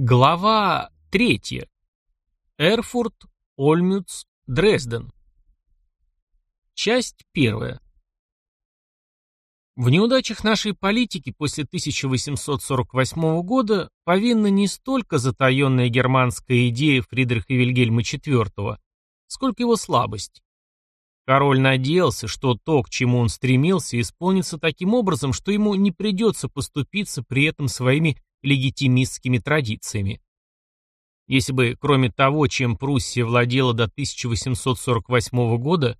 Глава третья. Эрфурт, Ольмюц, Дрезден. Часть первая. В неудачах нашей политики после 1848 года повинна не столько затаенная германская идея Фридриха Вильгельма IV, сколько его слабость. Король надеялся, что то, к чему он стремился, исполнится таким образом, что ему не придется поступиться при этом своими легитимистскими традициями. Если бы, кроме того, чем Пруссия владела до 1848 года,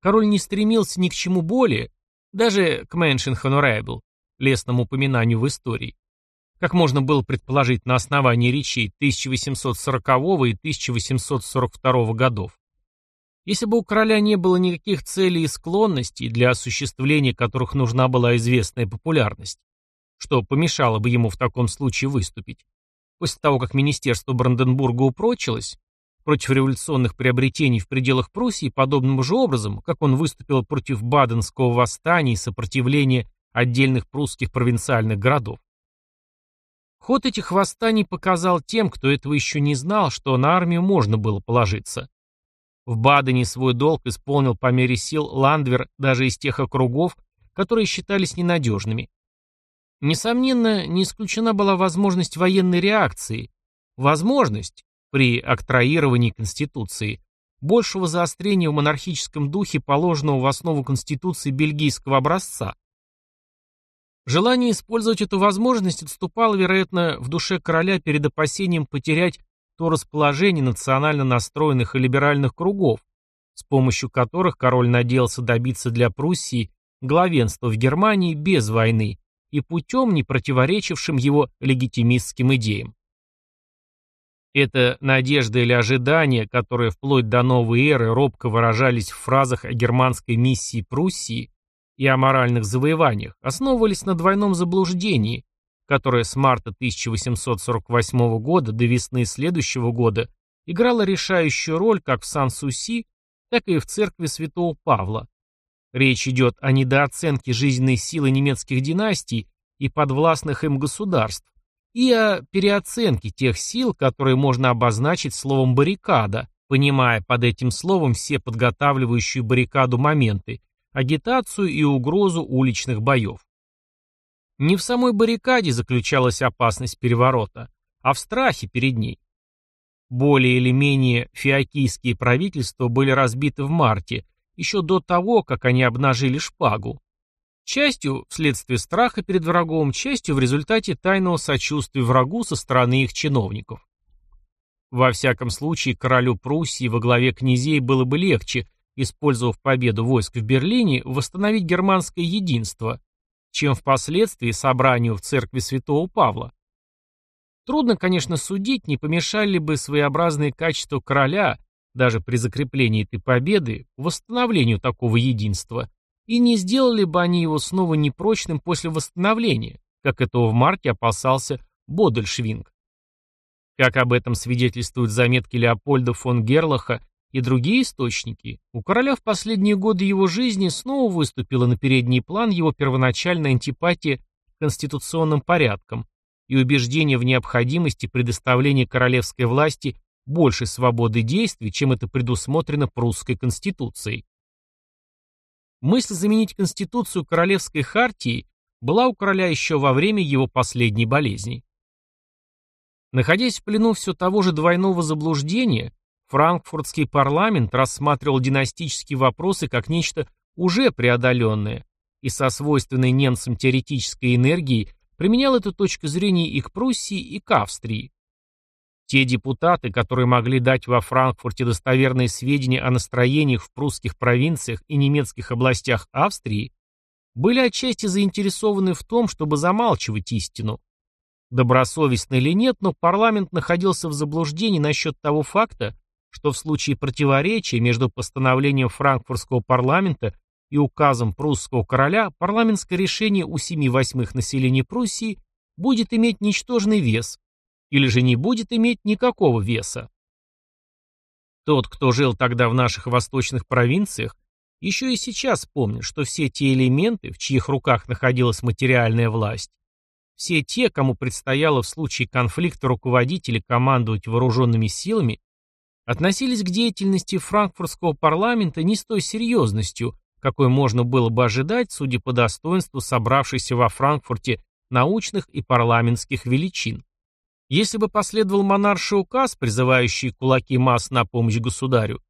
король не стремился ни к чему более, даже к Mention Honorable, лестному упоминанию в истории, как можно было предположить на основании речей 1840 и 1842 годов. Если бы у короля не было никаких целей и склонностей, для осуществления которых нужна была известная популярность, что помешало бы ему в таком случае выступить, после того, как министерство Бранденбурга упрочилось, против революционных приобретений в пределах Пруссии подобным же образом, как он выступил против Баденского восстания и сопротивления отдельных прусских провинциальных городов. Ход этих восстаний показал тем, кто этого еще не знал, что на армию можно было положиться. В Бадене свой долг исполнил по мере сил Ландвер даже из тех округов, которые считались ненадежными. Несомненно, не исключена была возможность военной реакции, возможность, при октроировании Конституции, большего заострения в монархическом духе, положенного в основу Конституции бельгийского образца. Желание использовать эту возможность отступало, вероятно, в душе короля перед опасением потерять то расположение национально настроенных и либеральных кругов, с помощью которых король надеялся добиться для Пруссии главенства в Германии без войны и путем, не противоречившим его легитимистским идеям. Это надежда или ожидание, которые вплоть до новой эры робко выражались в фразах о германской миссии Пруссии и о моральных завоеваниях, основывались на двойном заблуждении, которая с марта 1848 года до весны следующего года играла решающую роль как в Сан-Суси, так и в церкви святого Павла. Речь идет о недооценке жизненной силы немецких династий и подвластных им государств, и о переоценке тех сил, которые можно обозначить словом «баррикада», понимая под этим словом все подготавливающие баррикаду моменты, агитацию и угрозу уличных боев. Не в самой баррикаде заключалась опасность переворота, а в страхе перед ней. Более или менее фиокийские правительства были разбиты в марте, еще до того, как они обнажили шпагу. Частью вследствие страха перед врагом, частью в результате тайного сочувствия врагу со стороны их чиновников. Во всяком случае, королю Пруссии во главе князей было бы легче, использовав победу войск в Берлине, восстановить германское единство, чем впоследствии собранию в церкви святого Павла. Трудно, конечно, судить, не помешали бы своеобразные качества короля, даже при закреплении этой победы, восстановлению такого единства, и не сделали бы они его снова непрочным после восстановления, как этого в марте опасался Бодельшвинг. Как об этом свидетельствуют заметки Леопольда фон Герлаха и другие источники, у короля в последние годы его жизни снова выступила на передний план его первоначальная антипатия к конституционным порядкам и убеждение в необходимости предоставления королевской власти большей свободы действий, чем это предусмотрено прусской конституцией. Мысль заменить конституцию королевской хартией была у короля еще во время его последней болезни. Находясь в плену все того же двойного заблуждения, Франкфуртский парламент рассматривал династические вопросы как нечто уже преодоленное и со свойственной немцам теоретической энергией применял эту точку зрения и к Пруссии, и к Австрии. Те депутаты, которые могли дать во Франкфурте достоверные сведения о настроениях в прусских провинциях и немецких областях Австрии, были отчасти заинтересованы в том, чтобы замалчивать истину. Добросовестно или нет, но парламент находился в заблуждении насчет того факта, что в случае противоречия между постановлением франкфуртского парламента и указом прусского короля парламентское решение у семи восьмых населения Пруссии будет иметь ничтожный вес, или же не будет иметь никакого веса. Тот, кто жил тогда в наших восточных провинциях, еще и сейчас помнит, что все те элементы, в чьих руках находилась материальная власть, все те, кому предстояло в случае конфликта руководить или командовать вооруженными силами, относились к деятельности франкфуртского парламента не с той серьезностью, какой можно было бы ожидать, судя по достоинству собравшихся во Франкфурте научных и парламентских величин. Если бы последовал монарший указ, призывающий кулаки масс на помощь государю,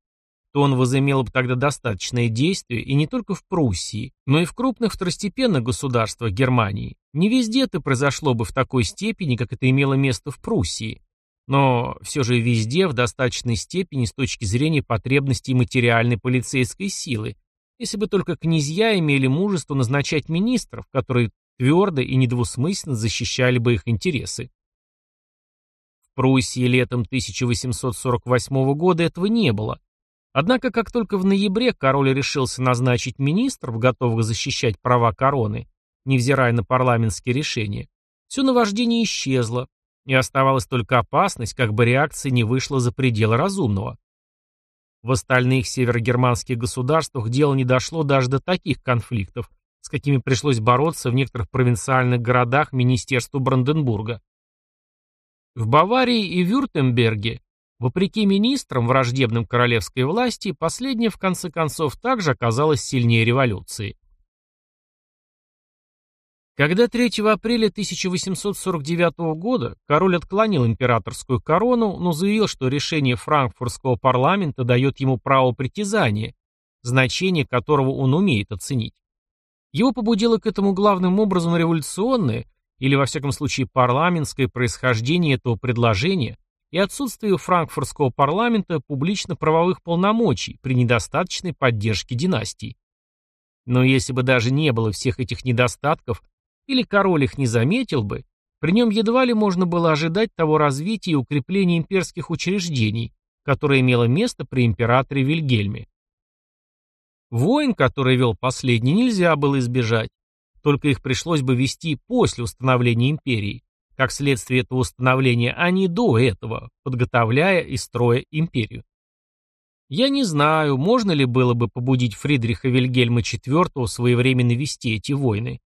то он возымел бы тогда достаточное действие и не только в Пруссии, но и в крупных второстепенных государствах Германии. Не везде это произошло бы в такой степени, как это имело место в Пруссии, но все же везде в достаточной степени с точки зрения потребностей материальной полицейской силы, если бы только князья имели мужество назначать министров, которые твердо и недвусмысленно защищали бы их интересы. В Пруссии летом 1848 года этого не было, Однако, как только в ноябре король решился назначить министров, готовых защищать права короны, невзирая на парламентские решения, все наваждение исчезло, и оставалась только опасность, как бы реакция не вышла за пределы разумного. В остальных северогерманских государствах дело не дошло даже до таких конфликтов, с какими пришлось бороться в некоторых провинциальных городах Министерству Бранденбурга. В Баварии и Вюртемберге Вопреки министрам, враждебным королевской власти, последняя в конце концов также оказалась сильнее революции. Когда 3 апреля 1849 года король отклонил императорскую корону, но заявил, что решение франкфуртского парламента дает ему право притязания, значение которого он умеет оценить. Его побудило к этому главным образом революционное, или во всяком случае парламентское происхождение этого предложения, и отсутствие франкфуртского парламента публично-правовых полномочий при недостаточной поддержке династии. Но если бы даже не было всех этих недостатков, или король их не заметил бы, при нем едва ли можно было ожидать того развития и укрепления имперских учреждений, которое имело место при императоре Вильгельме. Войн, который вел последний, нельзя было избежать, только их пришлось бы вести после установления империи, как следствие этого установления, а не до этого, подготовляя и строя империю. Я не знаю, можно ли было бы побудить Фридриха Вильгельма IV своевременно вести эти войны.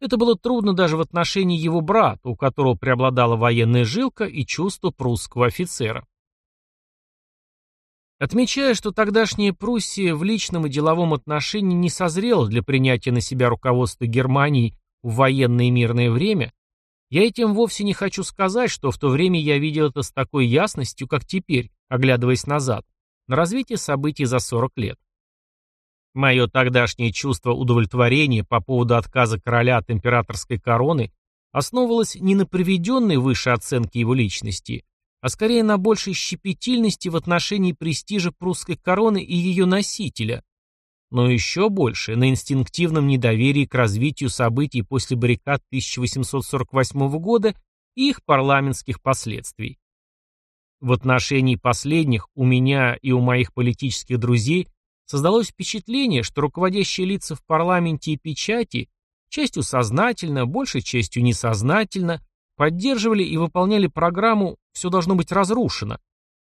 Это было трудно даже в отношении его брата, у которого преобладала военная жилка и чувство прусского офицера. Отмечая, что тогдашняя Пруссия в личном и деловом отношении не созрела для принятия на себя руководства Германии в военное и мирное время, я этим вовсе не хочу сказать, что в то время я видел это с такой ясностью, как теперь, оглядываясь назад, на развитие событий за 40 лет. Мое тогдашнее чувство удовлетворения по поводу отказа короля от императорской короны основывалось не на приведенной выше оценке его личности, а скорее на большей щепетильности в отношении престижа прусской короны и ее носителя, но еще больше на инстинктивном недоверии к развитию событий после баррикад 1848 года и их парламентских последствий. В отношении последних у меня и у моих политических друзей создалось впечатление, что руководящие лица в парламенте и печати, частью сознательно, большей частью несознательно, поддерживали и выполняли программу «все должно быть разрушено»,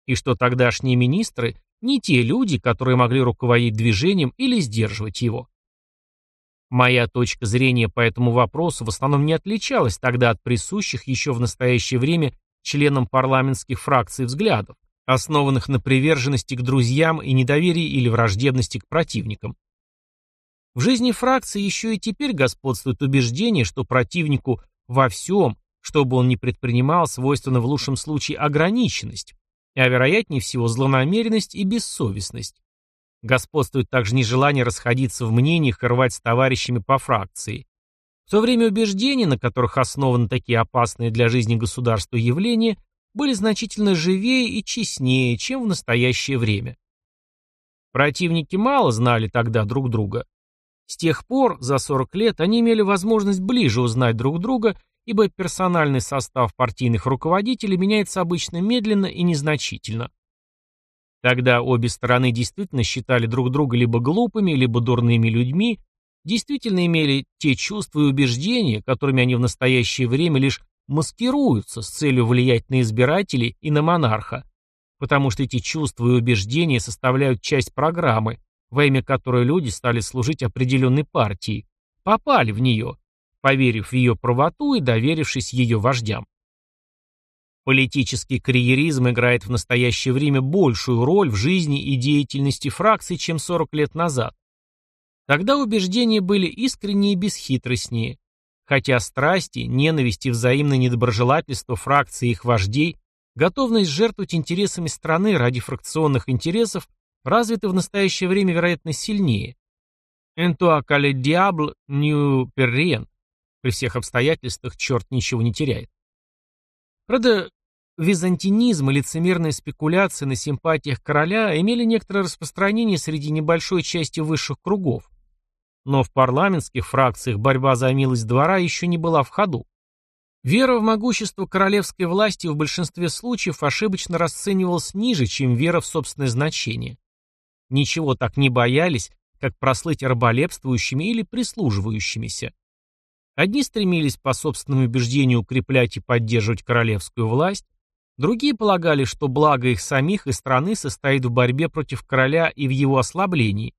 и что тогдашние министры не те люди, которые могли руководить движением или сдерживать его. Моя точка зрения по этому вопросу в основном не отличалась тогда от присущих еще в настоящее время членам парламентских фракций взглядов, основанных на приверженности к друзьям и недоверии или враждебности к противникам. В жизни фракции еще и теперь господствует убеждение, что противнику во всем, что бы он ни предпринимал, свойственна в лучшем случае ограниченность, а вероятнее всего злонамеренность и бессовестность. Господствует также нежелание расходиться в мнениях и рвать с товарищами по фракции. В то время убеждения, на которых основаны такие опасные для жизни государства явления, были значительно живее и честнее, чем в настоящее время. Противники мало знали тогда друг друга. С тех пор, за 40 лет, они имели возможность ближе узнать друг друга ибо персональный состав партийных руководителей меняется обычно медленно и незначительно. Тогда обе стороны действительно считали друг друга либо глупыми, либо дурными людьми, действительно имели те чувства и убеждения, которыми они в настоящее время лишь маскируются с целью влиять на избирателей и на монарха, потому что эти чувства и убеждения составляют часть программы, во имя которой люди стали служить определенной партии, попали в нее, поверив в ее правоту и доверившись ее вождям. Политический карьеризм играет в настоящее время большую роль в жизни и деятельности фракций, чем 40 лет назад. Тогда убеждения были искреннее и бесхитростнее, хотя страсти, ненависть и взаимное недоброжелательство фракций и их вождей, готовность жертвовать интересами страны ради фракционных интересов развиты в настоящее время, вероятно, сильнее. «Энтуа кале диабл нью перриен» при всех обстоятельствах черт ничего не теряет. Правда, византинизм и лицемерные спекуляции на симпатиях короля имели некоторое распространение среди небольшой части высших кругов. Но в парламентских фракциях борьба за милость двора еще не была в ходу. Вера в могущество королевской власти в большинстве случаев ошибочно расценивалась ниже, чем вера в собственное значение. Ничего так не боялись, как прослыть раболепствующими или прислуживающимися. Одни стремились по собственному убеждению укреплять и поддерживать королевскую власть, другие полагали, что благо их самих и страны состоит в борьбе против короля и в его ослаблении.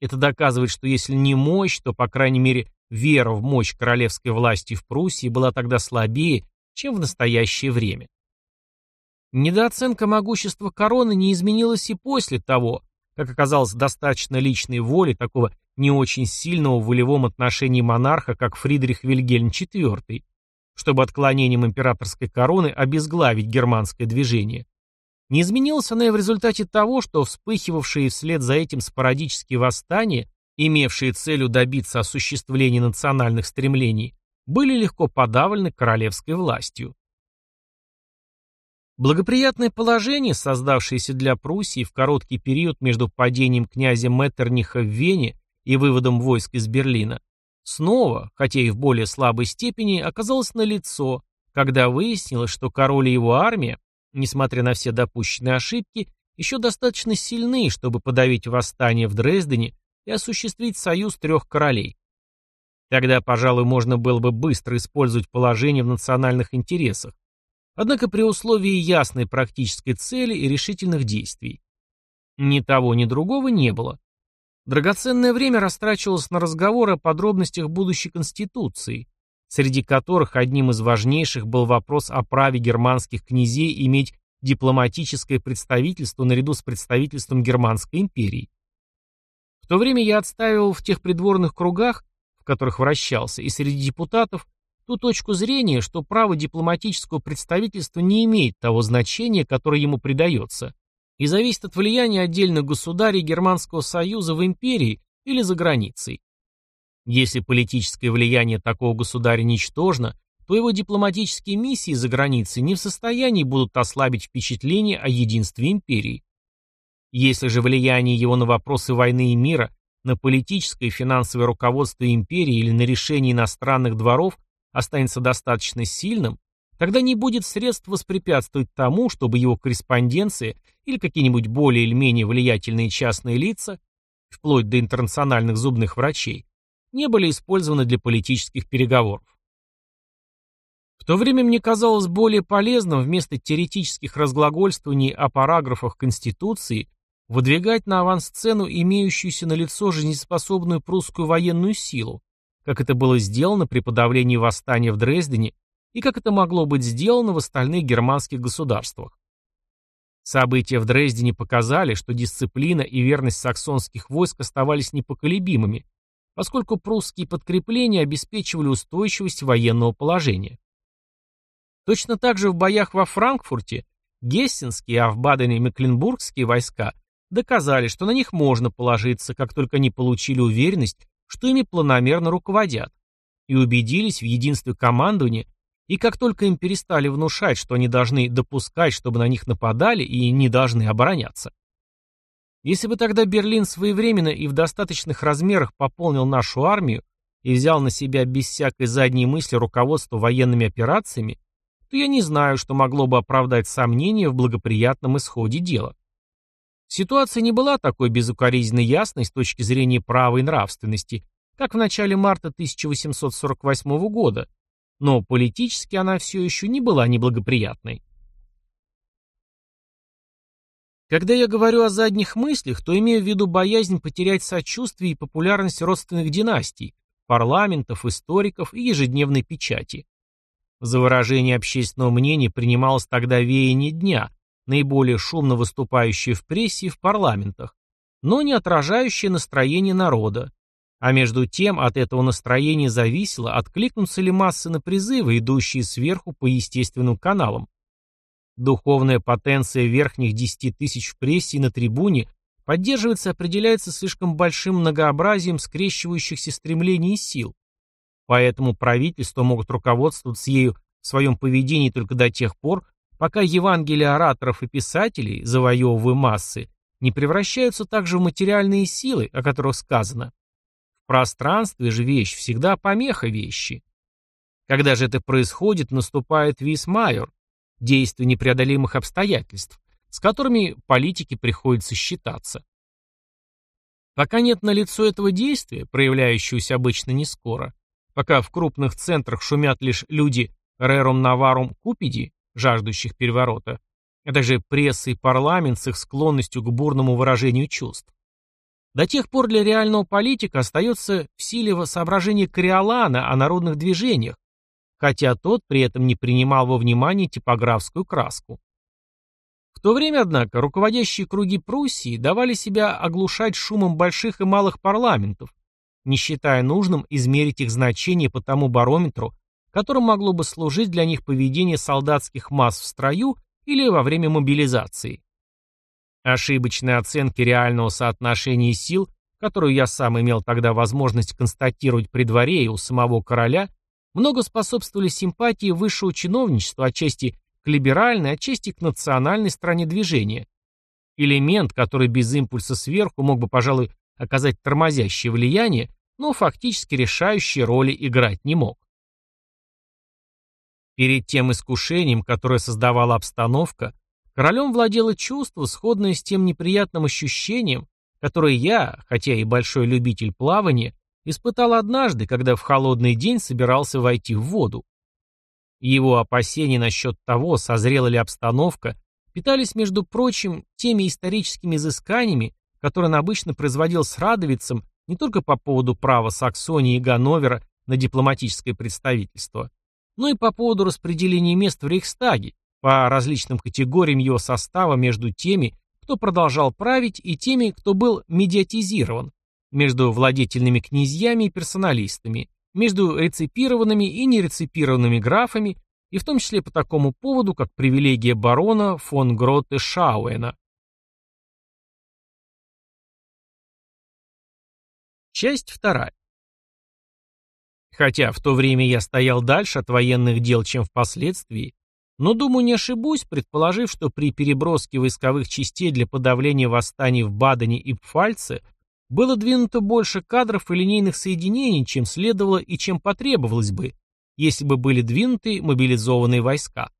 Это доказывает, что если не мощь, то, по крайней мере, вера в мощь королевской власти в Пруссии была тогда слабее, чем в настоящее время. Недооценка могущества короны не изменилась и после того, как оказалось достаточно личной воли такого не очень сильного в волевом отношении монарха, как Фридрих Вильгельм IV, чтобы отклонением императорской короны обезглавить германское движение. Не изменилась она и в результате того, что вспыхивавшие вслед за этим спорадические восстания, имевшие целью добиться осуществления национальных стремлений, были легко подавлены королевской властью. Благоприятное положение, создавшееся для Пруссии в короткий период между падением князя Меттерниха в Вене и выводом войск из Берлина, снова, хотя и в более слабой степени, оказалось налицо, когда выяснилось, что король и его армия, несмотря на все допущенные ошибки, еще достаточно сильны, чтобы подавить восстание в Дрездене и осуществить союз трех королей. Тогда, пожалуй, можно было бы быстро использовать положение в национальных интересах, однако при условии ясной практической цели и решительных действий. Ни того, ни другого не было. Драгоценное время растрачивалось на разговоры о подробностях будущей Конституции, среди которых одним из важнейших был вопрос о праве германских князей иметь дипломатическое представительство наряду с представительством Германской империи. В то время я отставил в тех придворных кругах, в которых вращался, и среди депутатов, ту точку зрения, что право дипломатического представительства не имеет того значения, которое ему придается, и зависит от влияния отдельных государей Германского Союза в империи или за границей. Если политическое влияние такого государя ничтожно, то его дипломатические миссии за границей не в состоянии будут ослабить впечатление о единстве империи. Если же влияние его на вопросы войны и мира, на политическое и финансовое руководство империи или на решение иностранных дворов останется достаточно сильным, Тогда не будет средств воспрепятствовать тому, чтобы его корреспонденция или какие-нибудь более или менее влиятельные частные лица, вплоть до интернациональных зубных врачей, не были использованы для политических переговоров. В то время мне казалось более полезным вместо теоретических разглагольствований о параграфах Конституции выдвигать на авансцену имеющуюся на лицо жизнеспособную прусскую военную силу, как это было сделано при подавлении восстания в Дрездене и как это могло быть сделано в остальных германских государствах. События в Дрездене показали, что дисциплина и верность саксонских войск оставались непоколебимыми, поскольку прусские подкрепления обеспечивали устойчивость военного положения. Точно так же в боях во Франкфурте гессенские, а в Бадене Мекленбургские войска доказали, что на них можно положиться, как только они получили уверенность, что ими планомерно руководят, и убедились в единстве командования и как только им перестали внушать, что они должны допускать, чтобы на них нападали и не должны обороняться. Если бы тогда Берлин своевременно и в достаточных размерах пополнил нашу армию и взял на себя без всякой задней мысли руководство военными операциями, то я не знаю, что могло бы оправдать сомнения в благоприятном исходе дела. Ситуация не была такой безукоризненно ясной с точки зрения права и нравственности, как в начале марта 1848 года, но политически она все еще не была неблагоприятной. Когда я говорю о задних мыслях, то имею в виду боязнь потерять сочувствие и популярность родственных династий, парламентов, историков и ежедневной печати. За выражение общественного мнения принималось тогда веяние дня, наиболее шумно выступающее в прессе и в парламентах, но не отражающее настроение народа. А между тем от этого настроения зависело, откликнутся ли массы на призывы, идущие сверху по естественным каналам. Духовная потенция верхних 10 тысяч в прессе и на трибуне поддерживается и определяется слишком большим многообразием скрещивающихся стремлений и сил. Поэтому правительства могут руководствоваться ею в своем поведении только до тех пор, пока Евангелия ораторов и писателей, завоевывая массы, не превращаются также в материальные силы, о которых сказано. В пространстве же вещь всегда помеха вещи. Когда же это происходит, наступает висмайор, действие непреодолимых обстоятельств, с которыми политики приходится считаться. Пока нет налицо этого действия, проявляющегося обычно не скоро, пока в крупных центрах шумят лишь люди рерум наварум купиди, жаждущих переворота, а также пресса и парламент с их склонностью к бурному выражению чувств. До тех пор для реального политика остается в силе соображение Кориолана о народных движениях, хотя тот при этом не принимал во внимание типографскую краску. В то время, однако, руководящие круги Пруссии давали себя оглушать шумом больших и малых парламентов, не считая нужным измерить их значение по тому барометру, которым могло бы служить для них поведение солдатских масс в строю или во время мобилизации. Ошибочные оценки реального соотношения сил, которую я сам имел тогда возможность констатировать при дворе и у самого короля, много способствовали симпатии высшего чиновничества отчасти к либеральной, отчасти к национальной стороне движения. Элемент, который без импульса сверху мог бы, пожалуй, оказать тормозящее влияние, но фактически решающие роли играть не мог. Перед тем искушением, которое создавала обстановка, королем владело чувство, сходное с тем неприятным ощущением, которое я, хотя и большой любитель плавания, испытал однажды, когда в холодный день собирался войти в воду. Его опасения насчет того, созрела ли обстановка, питались, между прочим, теми историческими изысканиями, которые он обычно производил с Радовицем не только по поводу права Саксонии и Ганновера на дипломатическое представительство, но и по поводу распределения мест в Рейхстаге по различным категориям его состава между теми, кто продолжал править, и теми, кто был медиатизирован, между владетельными князьями и персоналистами, между реципированными и нереципированными графами, и в том числе по такому поводу, как привилегия барона фон Гротте Шауэна. Часть вторая. Хотя в то время я стоял дальше от военных дел, чем впоследствии, но, думаю, не ошибусь, предположив, что при переброске войсковых частей для подавления восстаний в Бадене и Пфальце было двинуто больше кадров и линейных соединений, чем следовало и чем потребовалось бы, если бы были двинуты мобилизованные войска.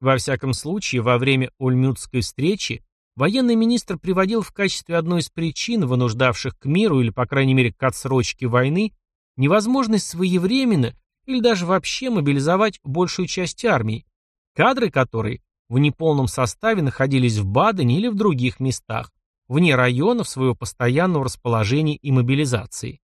Во всяком случае, во время Ульмютской встречи военный министр приводил в качестве одной из причин, вынуждавших к миру или, по крайней мере, к отсрочке войны, невозможность своевременно или даже вообще мобилизовать большую часть армии, кадры которой в неполном составе находились в Бадене или в других местах, вне районов своего постоянного расположения и мобилизации.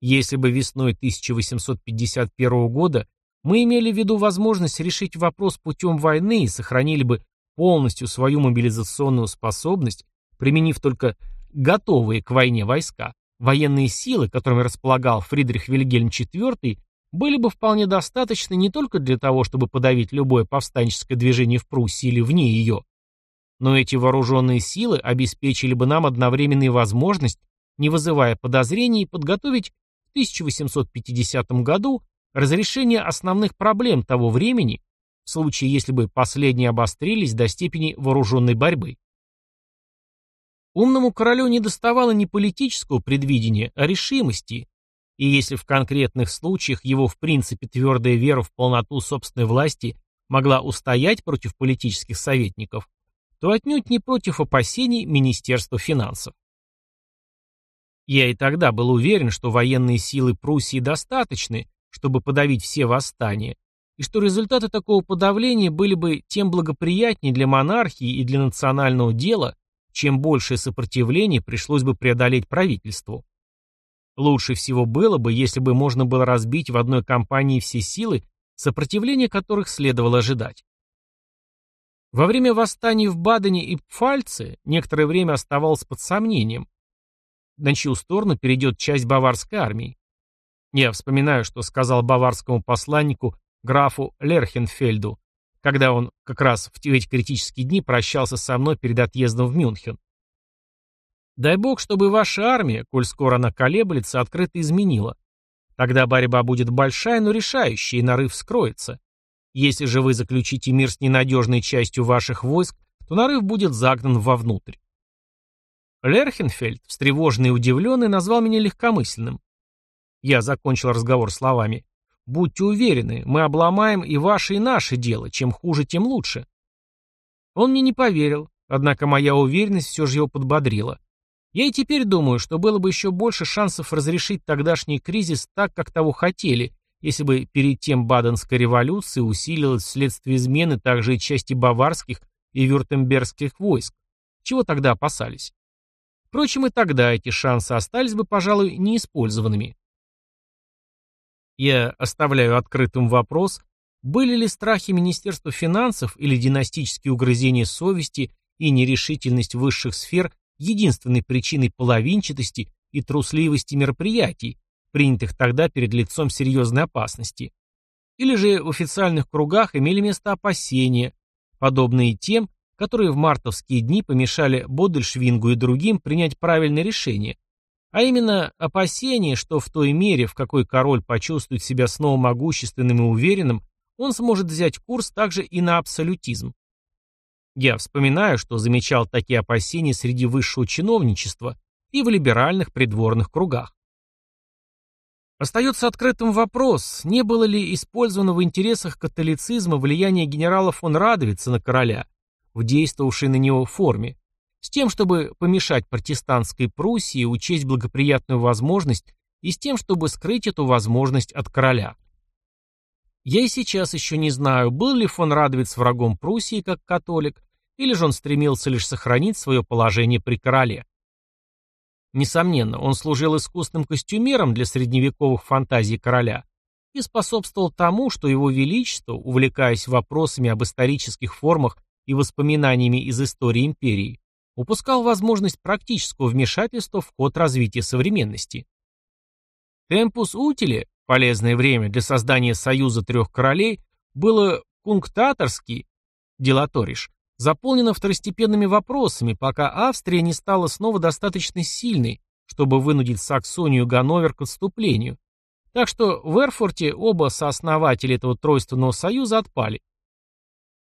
Если бы весной 1851 года мы имели в виду возможность решить вопрос путем войны и сохранили бы полностью свою мобилизационную способность, применив только готовые к войне войска, военные силы, которыми располагал Фридрих Вильгельм IV, были бы вполне достаточны не только для того, чтобы подавить любое повстанческое движение в Пруссии или вне ее, но эти вооруженные силы обеспечили бы нам одновременную возможность, не вызывая подозрений, подготовить в 1850 году разрешение основных проблем того времени, в случае, если бы последние обострились до степени вооруженной борьбы. Умному королю не доставало не политического предвидения, а решимости, и если в конкретных случаях его в принципе твердая вера в полноту собственной власти могла устоять против политических советников, то отнюдь не против опасений Министерства финансов. Я и тогда был уверен, что военные силы Пруссии достаточны, чтобы подавить все восстания, и что результаты такого подавления были бы тем благоприятнее для монархии и для национального дела, чем большее сопротивление пришлось бы преодолеть правительству. Лучше всего было бы, если бы можно было разбить в одной кампании все силы, сопротивление которых следовало ожидать. Во время восстаний в Бадене и Пфальце некоторое время оставалось под сомнением, на чью сторону перейдет часть баварской армии. Я вспоминаю, что сказал баварскому посланнику графу Лерхенфельду, когда он как раз в эти критические дни прощался со мной перед отъездом в Мюнхен. Дай бог, чтобы ваша армия, коль скоро она колеблется, открыто изменила. Тогда борьба будет большая, но решающая, и нарыв скроется. Если же вы заключите мир с ненадежной частью ваших войск, то нарыв будет загнан вовнутрь. Лерхенфельд, встревоженный и удивленный, назвал меня легкомысленным. Я закончил разговор словами. «Будьте уверены, мы обломаем и ваше, и наше дело. Чем хуже, тем лучше». Он мне не поверил, однако моя уверенность все же его подбодрила. Я и теперь думаю, что было бы еще больше шансов разрешить тогдашний кризис так, как того хотели, если бы перед тем Баденская революция усилилась вследствие измены также и части баварских и вюртембергских войск, чего тогда опасались. Впрочем, и тогда эти шансы остались бы, пожалуй, неиспользованными. Я оставляю открытым вопрос, были ли страхи Министерства финансов или династические угрызения совести и нерешительность высших сфер единственной причиной половинчатости и трусливости мероприятий, принятых тогда перед лицом серьезной опасности. Или же в официальных кругах имели место опасения, подобные тем, которые в мартовские дни помешали Бодельшвингу и другим принять правильное решение, а именно опасение, что в той мере, в какой король почувствует себя снова могущественным и уверенным, он сможет взять курс также и на абсолютизм. Я вспоминаю, что замечал такие опасения среди высшего чиновничества и в либеральных придворных кругах. Остается открытым вопрос, не было ли использовано в интересах католицизма влияние генерала фон Радовица на короля, в действовавшей на него форме, с тем, чтобы помешать протестантской Пруссии учесть благоприятную возможность и с тем, чтобы скрыть эту возможность от короля. Я и сейчас еще не знаю, был ли фон Радовиц врагом Пруссии как католик, или же он стремился лишь сохранить свое положение при короле. Несомненно, он служил искусным костюмером для средневековых фантазий короля и способствовал тому, что его величество, увлекаясь вопросами об исторических формах и воспоминаниями из истории империи, упускал возможность практического вмешательства в ход развития современности. Темпус утиле, полезное время для создания союза трех королей, было кунктаторски, делаториш, заполнено второстепенными вопросами, пока Австрия не стала снова достаточно сильной, чтобы вынудить Саксонию и Ганновер к отступлению. Так что в Эрфурте оба сооснователя этого тройственного союза отпали.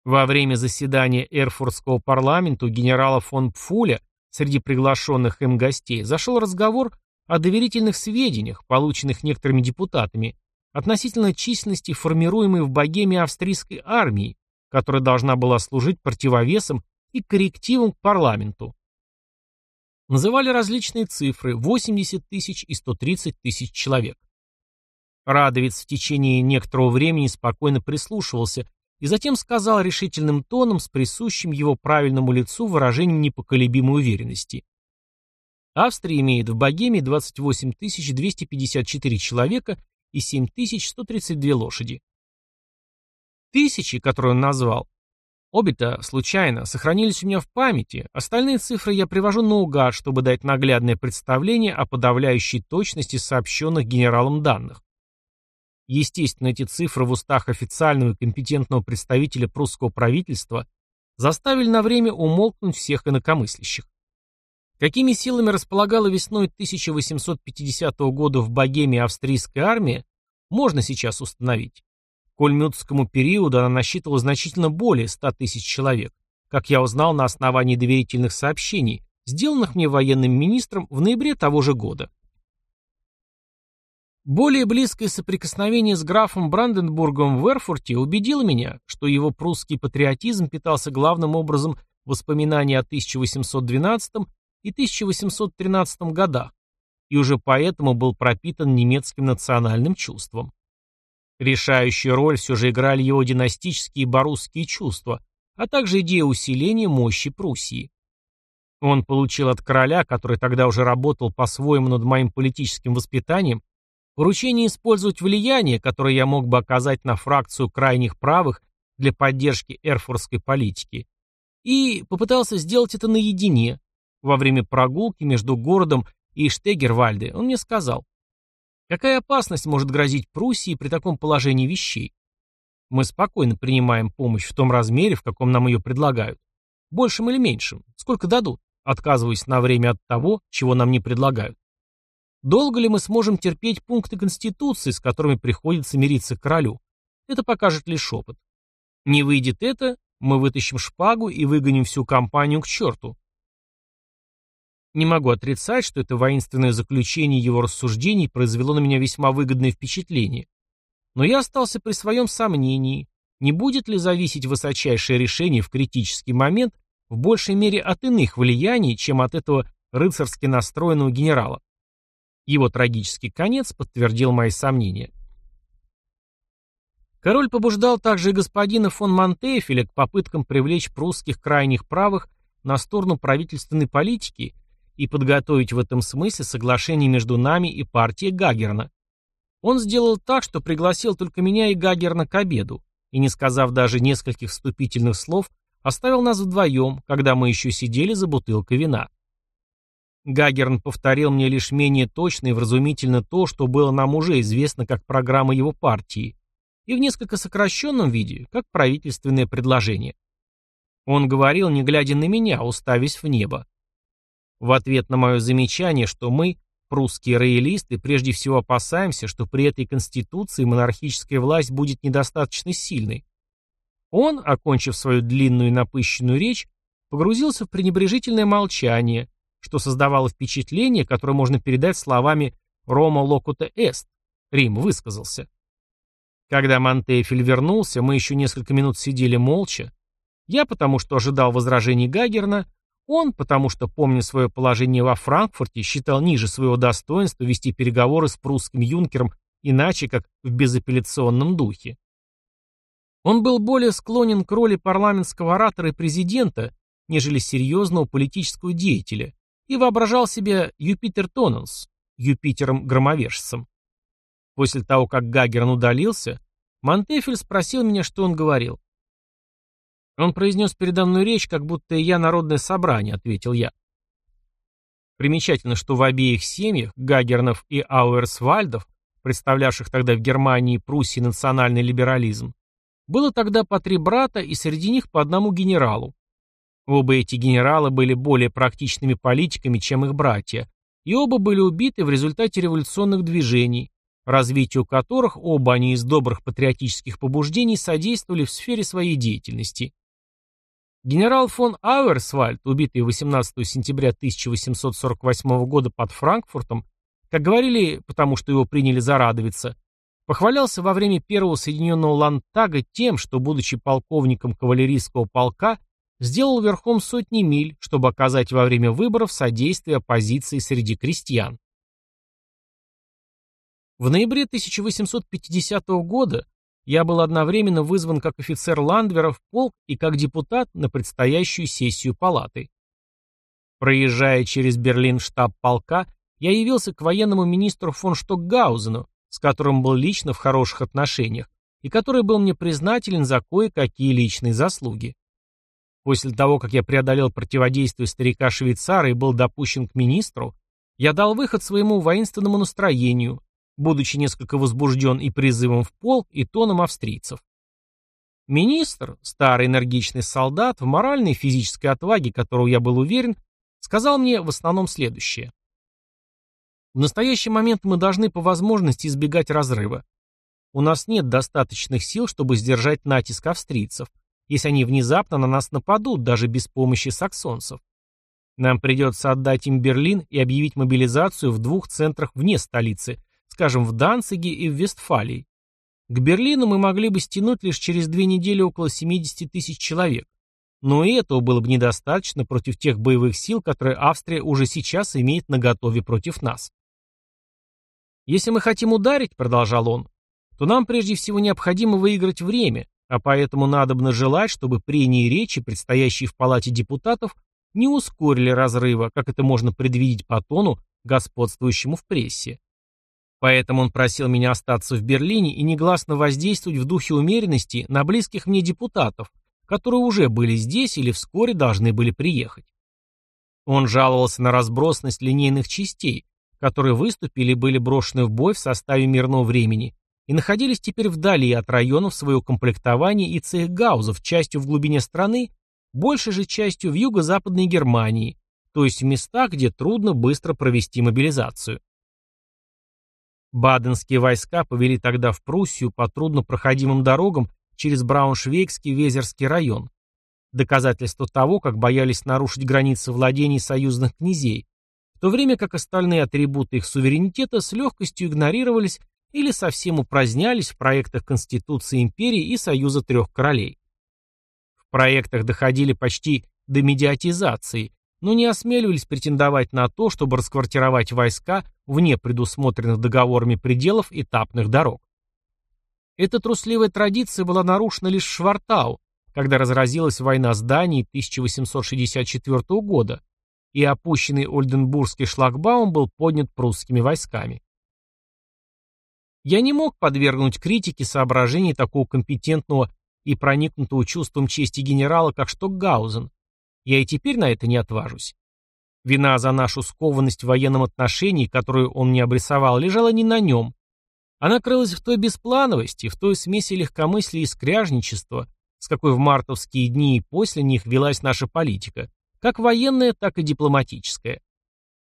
Во время заседания Эрфуртского парламента генерала фон Пфуля среди приглашенных им гостей зашел разговор о доверительных сведениях, полученных некоторыми депутатами, относительно численности формируемой в Богеме австрийской армии, которая должна была служить противовесом и коррективом к парламенту. Называли различные цифры – 80 тысяч и 130 тысяч человек. Радовец в течение некоторого времени спокойно прислушивался и затем сказал решительным тоном с присущим его правильному лицу выражением непоколебимой уверенности. Австрия имеет в Богеме 28 254 человека и 7132 лошади. Тысячи, которые он назвал, обе-то случайно сохранились у меня в памяти, остальные цифры я привожу наугад, чтобы дать наглядное представление о подавляющей точности сообщенных генералом данных. Естественно, эти цифры в устах официального и компетентного представителя прусского правительства заставили на время умолкнуть всех инакомыслящих. Какими силами располагала весной 1850 года в Богемии австрийская армия, можно сейчас установить. К кольмютскому периоду она насчитывала значительно более 100 тысяч человек, как я узнал на основании доверительных сообщений, сделанных мне военным министром в ноябре того же года. Более близкое соприкосновение с графом Бранденбургом в Эрфурте убедило меня, что его прусский патриотизм питался главным образом воспоминаний о 1812 и 1813 годах, и уже поэтому был пропитан немецким национальным чувством. Решающую роль все же играли его династические и барусские чувства, а также идея усиления мощи Пруссии. Он получил от короля, который тогда уже работал по-своему над моим политическим воспитанием, поручение использовать влияние, которое я мог бы оказать на фракцию крайних правых для поддержки эрфурской политики, и попытался сделать это наедине. Во время прогулки между городом и Штегервальде он мне сказал, какая опасность может грозить Пруссии при таком положении вещей. Мы спокойно принимаем помощь в том размере, в каком нам ее предлагают. Большим или меньшим, сколько дадут, отказываясь на время от того, чего нам не предлагают. Долго ли мы сможем терпеть пункты Конституции, с которыми приходится мириться королю? Это покажет лишь опыт. Не выйдет это, мы вытащим шпагу и выгоним всю компанию к черту. Не могу отрицать, что это воинственное заключение его рассуждений произвело на меня весьма выгодное впечатление. Но я остался при своем сомнении, не будет ли зависеть высочайшее решение в критический момент в большей мере от иных влияний, чем от этого рыцарски настроенного генерала. Его трагический конец подтвердил мои сомнения. Король побуждал также и господина фон Монтефеля к попыткам привлечь прусских крайних правых на сторону правительственной политики и подготовить в этом смысле соглашение между нами и партией Гагерна. Он сделал так, что пригласил только меня и Гагерна к обеду, и, не сказав даже нескольких вступительных слов, оставил нас вдвоем, когда мы еще сидели за бутылкой вина. Гагерн повторил мне лишь менее точно и вразумительно то, что было нам уже известно как программа его партии, и в несколько сокращенном виде, как правительственное предложение. Он говорил, не глядя на меня, уставясь в небо. В ответ на мое замечание, что мы, прусские роялисты, прежде всего опасаемся, что при этой конституции монархическая власть будет недостаточно сильной. Он, окончив свою длинную напыщенную речь, погрузился в пренебрежительное молчание, что создавало впечатление, которое можно передать словами «Рома локута эст» — Рим высказался. Когда Монтефель вернулся, мы еще несколько минут сидели молча. Я потому, что ожидал возражений Гагерна, он, потому что, помня свое положение во Франкфурте, считал ниже своего достоинства вести переговоры с прусским юнкером иначе, как в безапелляционном духе. Он был более склонен к роли парламентского оратора и президента, нежели серьезного политического деятеля, и воображал себя Юпитер Тонанс, Юпитером-громовержцем. После того, как Гагерн удалился, Монтефель спросил меня, что он говорил. Он произнес передо мной речь, как будто я народное собрание, ответил я. Примечательно, что в обеих семьях, Гагернов и Ауэрсвальдов, представлявших тогда в Германии и Пруссии национальный либерализм, было тогда по три брата и среди них по одному генералу. Оба эти генерала были более практичными политиками, чем их братья, и оба были убиты в результате революционных движений, развитию которых оба они из добрых патриотических побуждений содействовали в сфере своей деятельности. Генерал фон Ауэрсвальд, убитый 18 сентября 1848 года под Франкфуртом, как говорили, потому что его приняли за радовица, похвалялся во время первого Соединенного Лантага тем, что, будучи полковником кавалерийского полка, сделал верхом сотни миль, чтобы оказать во время выборов содействие оппозиции среди крестьян. В ноябре 1850 года я был одновременно вызван как офицер Ландвера в полк и как депутат на предстоящую сессию палаты. Проезжая через Берлин в штаб полка, я явился к военному министру фон Штокгаузену, с которым был лично в хороших отношениях, и который был мне признателен за кое-какие личные заслуги. После того, как я преодолел противодействие старика-швейцара и был допущен к министру, я дал выход своему воинственному настроению, будучи несколько возбужден и призывом в полк, и тоном австрийцев. Министр, старый энергичный солдат, в моральной и физической отваге, которого я был уверен, сказал мне в основном следующее. В настоящий момент мы должны по возможности избегать разрыва. У нас нет достаточных сил, чтобы сдержать натиск австрийцев, если они внезапно на нас нападут, даже без помощи саксонцев. Нам придется отдать им Берлин и объявить мобилизацию в двух центрах вне столицы, скажем, в Данциге и в Вестфалии. К Берлину мы могли бы стянуть лишь через две недели около 70 тысяч человек. Но и этого было бы недостаточно против тех боевых сил, которые Австрия уже сейчас имеет наготове против нас. Если мы хотим ударить, продолжал он, то нам прежде всего необходимо выиграть время, а поэтому надобно желать, чтобы прения и речи, предстоящие в Палате депутатов, не ускорили разрыва, как это можно предвидеть по тону, господствующему в прессе. Поэтому он просил меня остаться в Берлине и негласно воздействовать в духе умеренности на близких мне депутатов, которые уже были здесь или вскоре должны были приехать. Он жаловался на разбросанность линейных частей, которые выступили и были брошены в бой в составе мирного времени и находились теперь вдали от районов своего комплектования и цехгаузов, частью в глубине страны, большей же частью в юго-западной Германии, то есть в местах, где трудно быстро провести мобилизацию. Баденские войска повели тогда в Пруссию по труднопроходимым дорогам через Брауншвейгский Везерский район. Доказательство того, как боялись нарушить границы владений союзных князей, в то время как остальные атрибуты их суверенитета с легкостью игнорировались или совсем упразднялись в проектах Конституции империи и Союза трех королей. В проектах доходили почти до медиатизации, но не осмеливались претендовать на то, чтобы расквартировать войска вне предусмотренных договорами пределов этапных дорог. Эта трусливая традиция была нарушена лишь в Швартау, когда разразилась война с Данией 1864 года, и опущенный Ольденбургский шлагбаум был поднят прусскими войсками. Я не мог подвергнуть критике соображений такого компетентного и проникнутого чувством чести генерала, как Штокгаузен. Я и теперь на это не отважусь. Вина за нашу скованность в военном отношении, которую он мне обрисовал, лежала не на нем. Она крылась в той бесплановости, в той смеси легкомыслия и скряжничества, с какой в мартовские дни и после них велась наша политика, как военная, так и дипломатическая.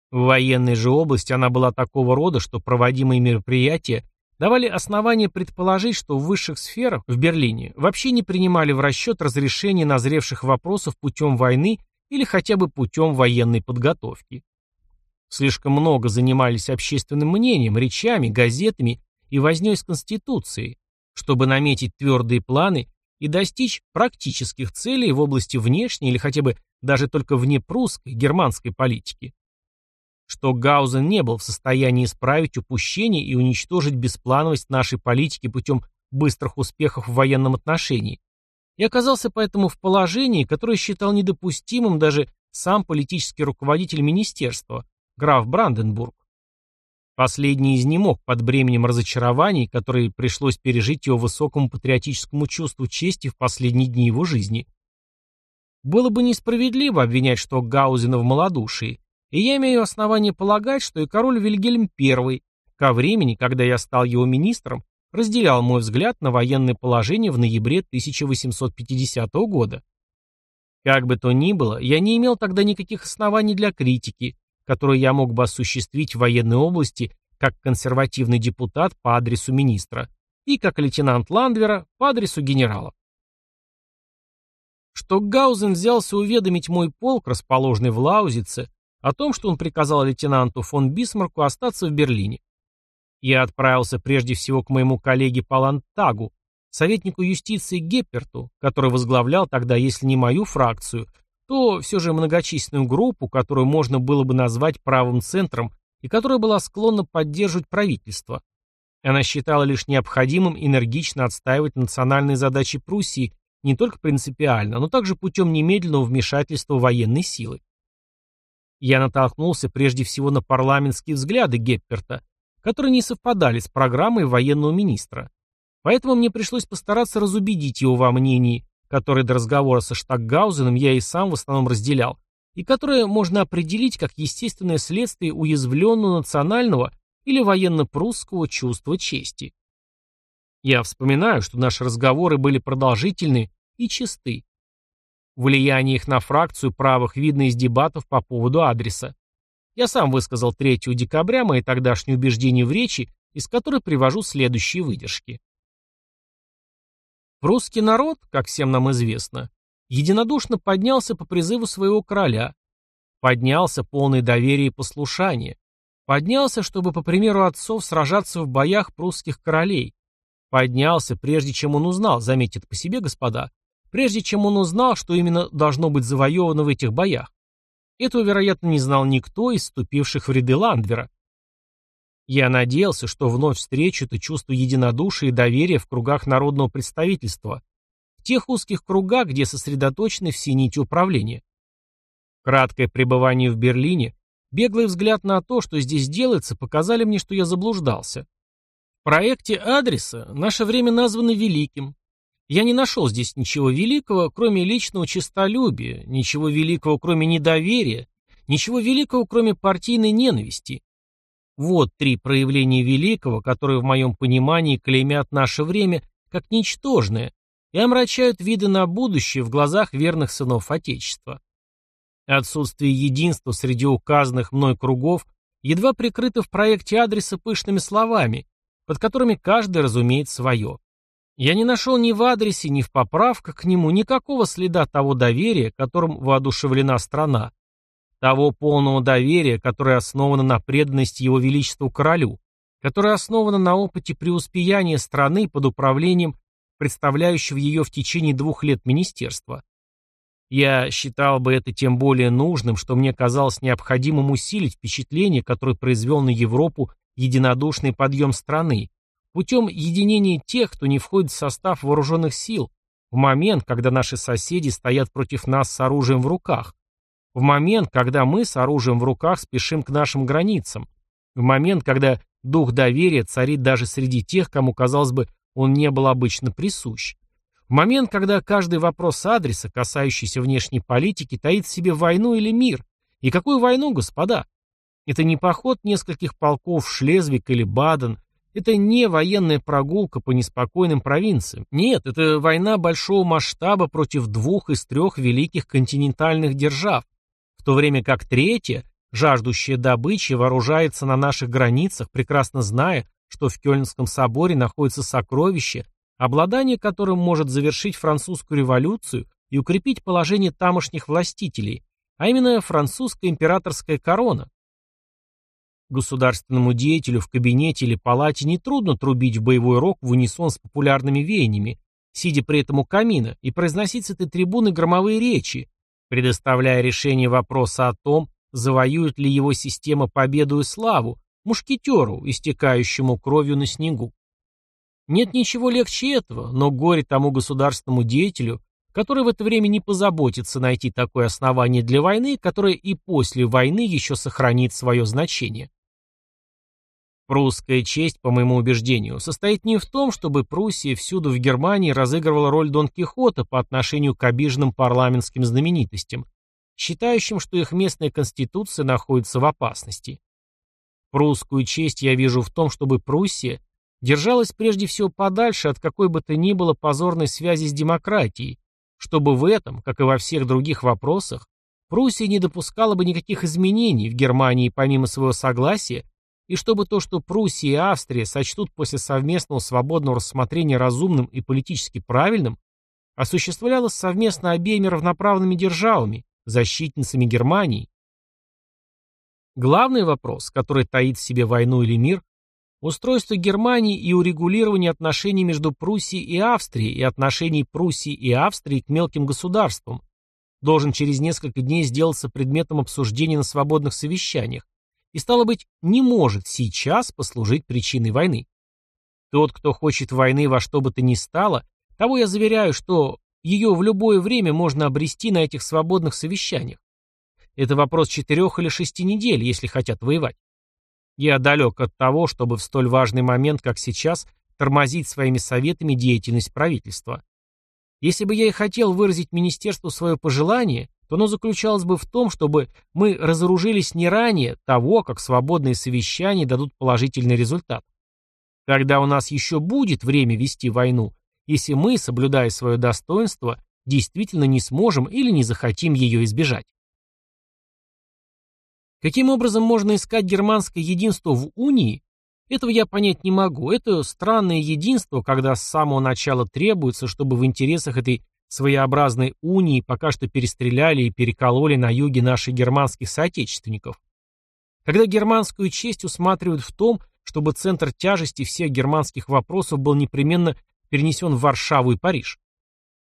В военной же области она была такого рода, что проводимые мероприятия давали основания предположить, что в высших сферах в Берлине вообще не принимали в расчет разрешение назревших вопросов путем войны или хотя бы путем военной подготовки. Слишком много занимались общественным мнением, речами, газетами и вознёй с Конституцией, чтобы наметить твердые планы и достичь практических целей в области внешней или хотя бы даже только вне прусской, германской политики. Что Гаузен не был в состоянии исправить упущение и уничтожить бесплановость нашей политики путем быстрых успехов в военном отношении, и оказался поэтому в положении, которое считал недопустимым даже сам политический руководитель министерства, граф Бранденбург. Последний изнемог под бременем разочарований, которые пришлось пережить его высокому патриотическому чувству чести в последние дни его жизни. Было бы несправедливо обвинять что Гаузена в малодушии, и я имею основание полагать, что и король Вильгельм I, ко времени, когда я стал его министром, разделял мой взгляд на военное положение в ноябре 1850 года. Как бы то ни было, я не имел тогда никаких оснований для критики, которую я мог бы осуществить в военной области как консервативный депутат по адресу министра и как лейтенант Ландвера по адресу генерала. Штокгаузен взялся уведомить мой полк, расположенный в Лаузице, о том, что он приказал лейтенанту фон Бисмарку остаться в Берлине. Я отправился прежде всего к моему коллеге Палантагу, советнику юстиции Гепперту, который возглавлял тогда, если не мою фракцию, то все же многочисленную группу, которую можно было бы назвать правым центром и которая была склонна поддерживать правительство. Она считала лишь необходимым энергично отстаивать национальные задачи Пруссии не только принципиально, но также путем немедленного вмешательства военной силы. Я натолкнулся прежде всего на парламентские взгляды Гепперта, которые не совпадали с программой военного министра. Поэтому мне пришлось постараться разубедить его во мнении, который до разговора со Штаггаузеном я и сам в основном разделял, и которое можно определить как естественное следствие уязвленного национального или военно-прусского чувства чести. Я вспоминаю, что наши разговоры были продолжительны и чисты. Влияние их на фракцию правых видно из дебатов по поводу адреса. Я сам высказал 3 декабря мои тогдашние убеждения в речи, из которой привожу следующие выдержки. Прусский народ, как всем нам известно, единодушно поднялся по призыву своего короля, поднялся полный доверия и послушания, поднялся, чтобы, по примеру отцов, сражаться в боях прусских королей, поднялся, прежде чем он узнал, заметит по себе, господа, прежде чем он узнал, что именно должно быть завоевано в этих боях. Этого, вероятно, не знал никто из вступивших в ряды Ландвера. Я надеялся, что вновь встречу это чувство единодушия и доверия в кругах народного представительства, в тех узких кругах, где сосредоточены все нити управления. Краткое пребывание в Берлине, беглый взгляд на то, что здесь делается, показали мне, что я заблуждался. В проекте адреса наше время названо великим. Я не нашел здесь ничего великого, кроме личного честолюбия, ничего великого, кроме недоверия, ничего великого, кроме партийной ненависти. Вот три проявления великого, которые в моем понимании клеймят наше время как ничтожное и омрачают виды на будущее в глазах верных сынов Отечества. Отсутствие единства среди указанных мной кругов едва прикрыто в проекте адреса пышными словами, под которыми каждый разумеет свое. Я не нашел ни в адресе, ни в поправках к нему никакого следа того доверия, которым воодушевлена страна, того полного доверия, которое основано на преданности его величеству королю, которое основано на опыте преуспеяния страны под управлением представляющего ее в течение двух лет министерства. Я считал бы это тем более нужным, что мне казалось необходимым усилить впечатление, которое произвел на Европу единодушный подъем страны, путем единения тех, кто не входит в состав вооруженных сил, в момент, когда наши соседи стоят против нас с оружием в руках, в момент, когда мы с оружием в руках спешим к нашим границам, в момент, когда дух доверия царит даже среди тех, кому, казалось бы, он не был обычно присущ. В момент, когда каждый вопрос адреса, касающийся внешней политики, таит в себе войну или мир. И какую войну, господа? Это не поход нескольких полков в Шлезвик или Баден, это не военная прогулка по неспокойным провинциям. Нет, это война большого масштаба против двух из трех великих континентальных держав, в то время как третья, жаждущая добычи, вооружается на наших границах, прекрасно зная, что в Кёльнском соборе находится сокровище, обладание которым может завершить французскую революцию и укрепить положение тамошних властителей, а именно французская императорская корона. Государственному деятелю в кабинете или палате нетрудно трубить в боевой рог в унисон с популярными веяниями, сидя при этом у камина, и произносить с этой трибуны громовые речи, предоставляя решение вопроса о том, завоюет ли его система победу и славу, мушкетеру, истекающему кровью на снегу. Нет ничего легче этого, но горе тому государственному деятелю, который в это время не позаботится найти такое основание для войны, которое и после войны еще сохранит свое значение. Прусская честь, по моему убеждению, состоит не в том, чтобы Пруссия всюду в Германии разыгрывала роль Дон Кихота по отношению к обиженным парламентским знаменитостям, считающим, что их местная конституция находится в опасности. Прусскую честь я вижу в том, чтобы Пруссия держалась прежде всего подальше от какой бы то ни было позорной связи с демократией, чтобы в этом, как и во всех других вопросах, Пруссия не допускала бы никаких изменений в Германии помимо своего согласия, и чтобы то, что Пруссия и Австрия сочтут после совместного свободного рассмотрения разумным и политически правильным, осуществлялось совместно обеими равноправными державами, защитницами Германии, Главный вопрос, который таит в себе войну или мир, устройство Германии и урегулирование отношений между Пруссией и Австрией и отношений Пруссии и Австрии к мелким государствам, должен через несколько дней сделаться предметом обсуждения на свободных совещаниях и, стало быть, не может сейчас послужить причиной войны. Тот, кто хочет войны во что бы то ни стало, того я заверяю, что ее в любое время можно обрести на этих свободных совещаниях. Это вопрос четырех или шести недель, если хотят воевать. Я далек от того, чтобы в столь важный момент, как сейчас, тормозить своими советами деятельность правительства. Если бы я и хотел выразить министерству свое пожелание, то оно заключалось бы в том, чтобы мы разоружились не ранее того, как свободные совещания дадут положительный результат. Когда у нас еще будет время вести войну, если мы, соблюдая свое достоинство, действительно не сможем или не захотим ее избежать. Каким образом можно искать германское единство в унии? Этого я понять не могу. Это странное единство, когда с самого начала требуется, чтобы в интересах этой своеобразной унии пока что перестреляли и перекололи на юге наших германских соотечественников. Когда германскую честь усматривают в том, чтобы центр тяжести всех германских вопросов был непременно перенесен в Варшаву и Париж.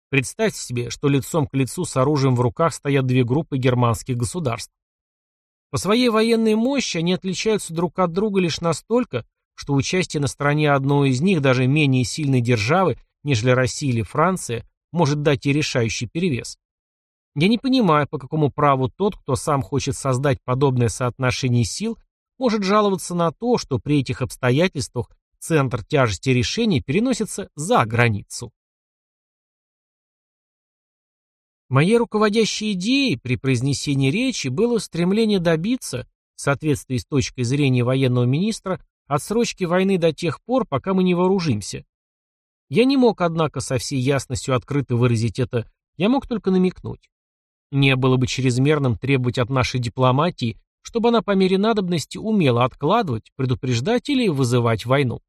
Представьте себе, что лицом к лицу с оружием в руках стоят две группы германских государств. По своей военной мощи они отличаются друг от друга лишь настолько, что участие на стороне одной из них, даже менее сильной державы, нежели Россия или Франция, может дать и решающий перевес. Я не понимаю, по какому праву тот, кто сам хочет создать подобное соотношение сил, может жаловаться на то, что при этих обстоятельствах центр тяжести решений переносится за границу. Моей руководящей идеей при произнесении речи было стремление добиться, в соответствии с точкой зрения военного министра, отсрочки войны до тех пор, пока мы не вооружимся. Я не мог, однако, со всей ясностью открыто выразить это, я мог только намекнуть. Не было бы чрезмерным требовать от нашей дипломатии, чтобы она по мере надобности умела откладывать, предупреждать или вызывать войну.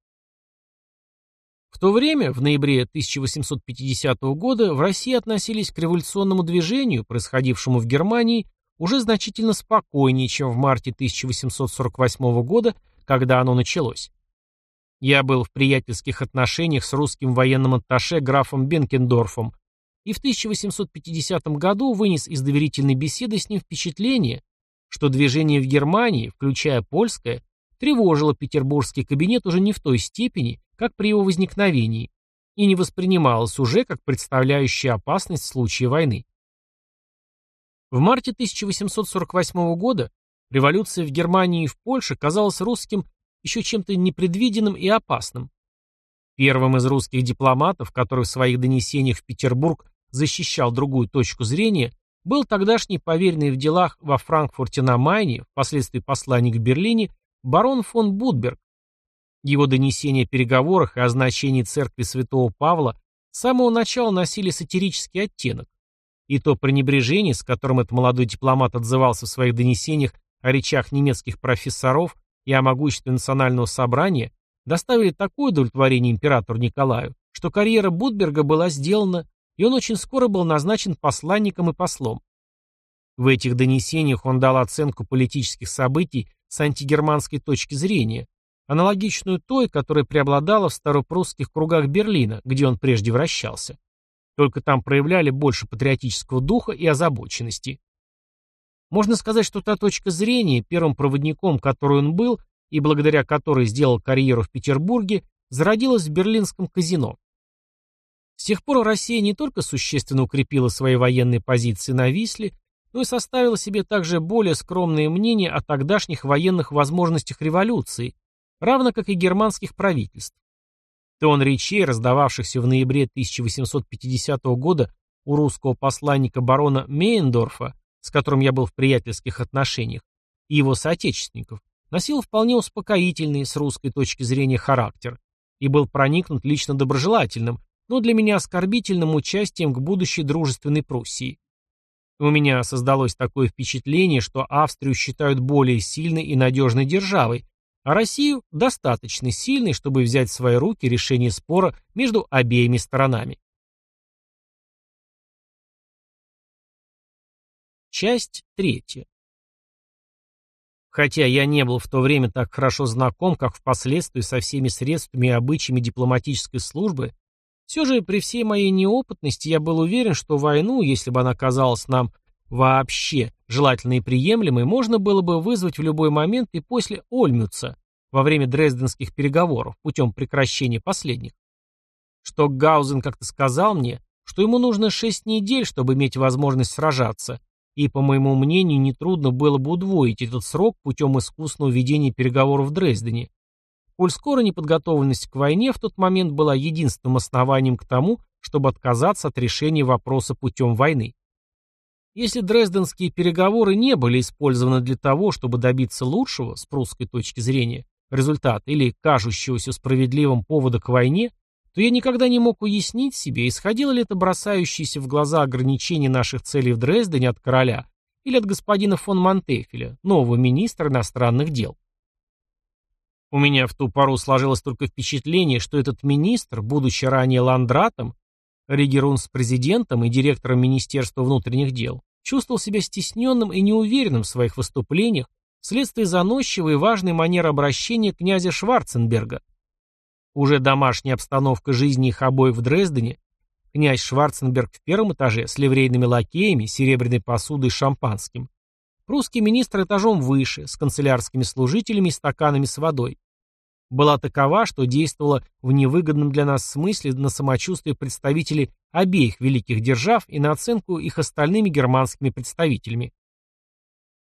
В то время, в ноябре 1850 года, в России относились к революционному движению, происходившему в Германии, уже значительно спокойнее, чем в марте 1848 года, когда оно началось. Я был в приятельских отношениях с русским военным атташе графом Бенкендорфом и в 1850 году вынес из доверительной беседы с ним впечатление, что движение в Германии, включая польское, тревожило петербургский кабинет уже не в той степени, как при его возникновении, и не воспринималось уже как представляющее опасность в случае войны. В марте 1848 года революция в Германии и в Польше казалась русским еще чем-то непредвиденным и опасным. Первым из русских дипломатов, который в своих донесениях в Петербург защищал другую точку зрения, был тогдашний поверенный в делах во Франкфурте на Майне, впоследствии посланник в Берлине, барон фон Будберг. Его донесения о переговорах и о значении церкви святого Павла с самого начала носили сатирический оттенок. И то пренебрежение, с которым этот молодой дипломат отзывался в своих донесениях о речах немецких профессоров и о могуществе национального собрания, доставили такое удовлетворение императору Николаю, что карьера Будберга была сделана и он очень скоро был назначен посланником и послом. В этих донесениях он дал оценку политических событий с антигерманской точки зрения, аналогичную той, которая преобладала в старопрусских кругах Берлина, где он прежде вращался. Только там проявляли больше патриотического духа и озабоченности. Можно сказать, что та точка зрения, первым проводником которой он был, и благодаря которой сделал карьеру в Петербурге, зародилась в берлинском казино. С тех пор Россия не только существенно укрепила свои военные позиции на Висле, но и составила себе также более скромное мнение о тогдашних военных возможностях революции, равно как и германских правительств. Тон речей, раздававшихся в ноябре 1850 года у русского посланника барона Мейендорфа, с которым я был в приятельских отношениях, и его соотечественников, носил вполне успокоительный с русской точки зрения характер и был проникнут лично доброжелательным, но для меня оскорбительным участием к будущей дружественной Пруссии. У меня создалось такое впечатление, что Австрию считают более сильной и надежной державой, а Россию достаточно сильной, чтобы взять в свои руки решение спора между обеими сторонами. Часть третья. Хотя я не был в то время так хорошо знаком, как впоследствии со всеми средствами и обычаями дипломатической службы, все же при всей моей неопытности я был уверен, что войну, если бы она казалась нам вообще желательной и приемлемой, можно было бы вызвать в любой момент и после Ольмюца, во время дрезденских переговоров, путем прекращения последних. Что Гаузен как-то сказал мне, что ему нужно шесть недель, чтобы иметь возможность сражаться, и, по моему мнению, нетрудно было бы удвоить этот срок путем искусного ведения переговоров в Дрездене, Коль скоро неподготовленность к войне в тот момент была единственным основанием к тому, чтобы отказаться от решения вопроса путем войны. Если дрезденские переговоры не были использованы для того, чтобы добиться лучшего, с прусской точки зрения, результата или кажущегося справедливым повода к войне, то я никогда не мог уяснить себе, исходило ли это бросающееся в глаза ограничение наших целей в Дрездене от короля или от господина фон Монтефеля, нового министра иностранных дел. У меня в ту пору сложилось только впечатление, что этот министр, будучи ранее ландратом, с президентом и директором Министерства внутренних дел, чувствовал себя стесненным и неуверенным в своих выступлениях вследствие заносчивой и важной манеры обращения князя Шварценберга. Уже домашняя обстановка жизни их обоих в Дрездене, князь Шварценберг в первом этаже с ливрейными лакеями, серебряной посудой и шампанским, Русский министр этажом выше, с канцелярскими служителями и стаканами с водой. Была такова, что действовала в невыгодном для нас смысле на самочувствие представителей обеих великих держав и на оценку их остальными германскими представителями.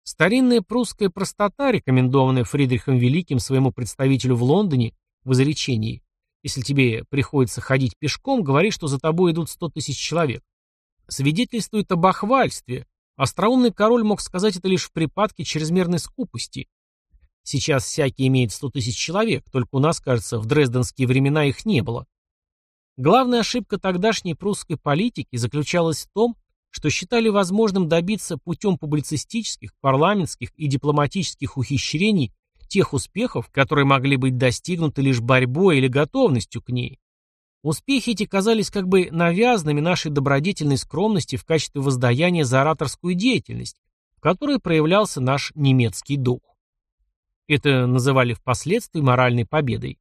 Старинная прусская простота, рекомендованная Фридрихом Великим своему представителю в Лондоне в изречении «Если тебе приходится ходить пешком, говори, что за тобой идут сто тысяч человек», свидетельствует об охвальстве. Остроумный король мог сказать это лишь в припадке чрезмерной скупости. Сейчас всякий имеет сто тысяч человек, только у нас, кажется, в дрезденские времена их не было. Главная ошибка тогдашней прусской политики заключалась в том, что считали возможным добиться путем публицистических, парламентских и дипломатических ухищрений тех успехов, которые могли быть достигнуты лишь борьбой или готовностью к ней. Успехи эти казались как бы навязанными нашей добродетельной скромности в качестве воздаяния за ораторскую деятельность, в которой проявлялся наш немецкий дух. Это называли впоследствии моральной победой.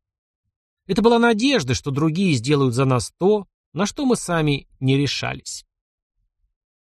Это была надежда, что другие сделают за нас то, на что мы сами не решались.